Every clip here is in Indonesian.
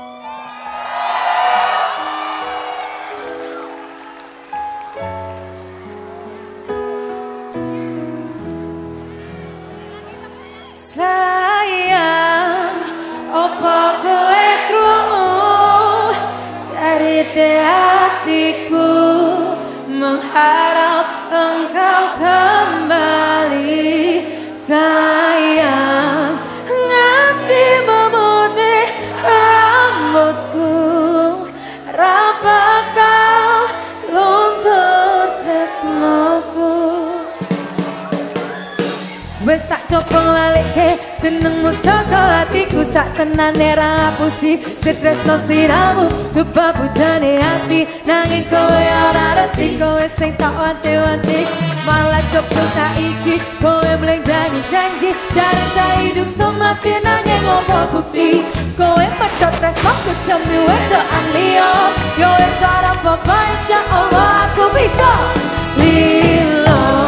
you. Saka hatiku sak tenane ra ngapusi no siramu kebabu jane hati nanging kowe ora reti kowe sing tak wanti-wanti. Malah coba saiki kowe mlenjani janji. Jare saya hidup semati nanging ngopo bukti. Kowe medhot tresnoku jami wedokan liya. Yo wes ora apa-apa insyaallah aku bisa lilo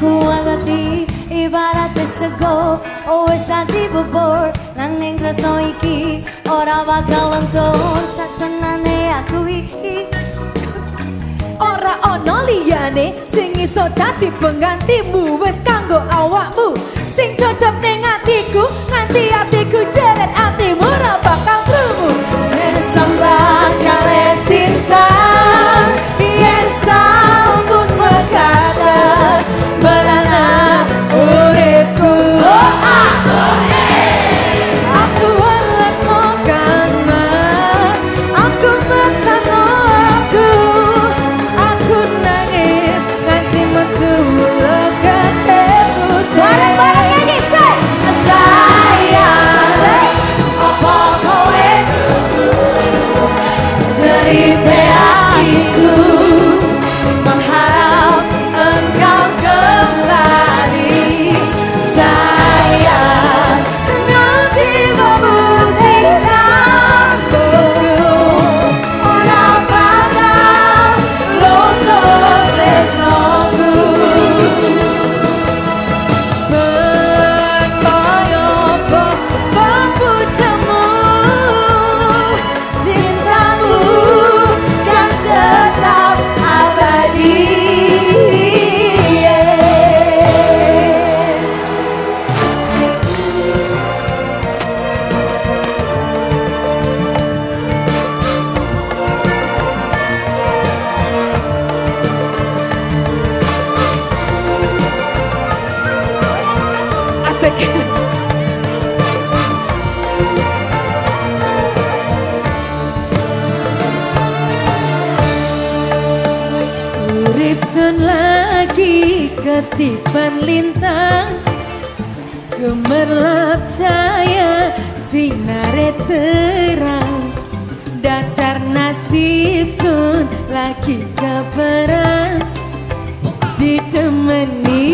kuat hati ibarat sego wis ati bubur. Nang ning tresno iki ora bakal lentur satenane aku iki. Ora ono liyane sing iso dadi penggantimu wis kanggo Sun lagi ketipan lintang. Gemerlap cahaya sinare terang. Dasar nasib sun lagi kabaran Ditemani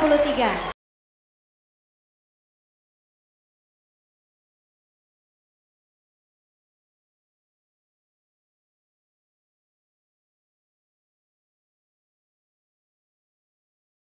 23.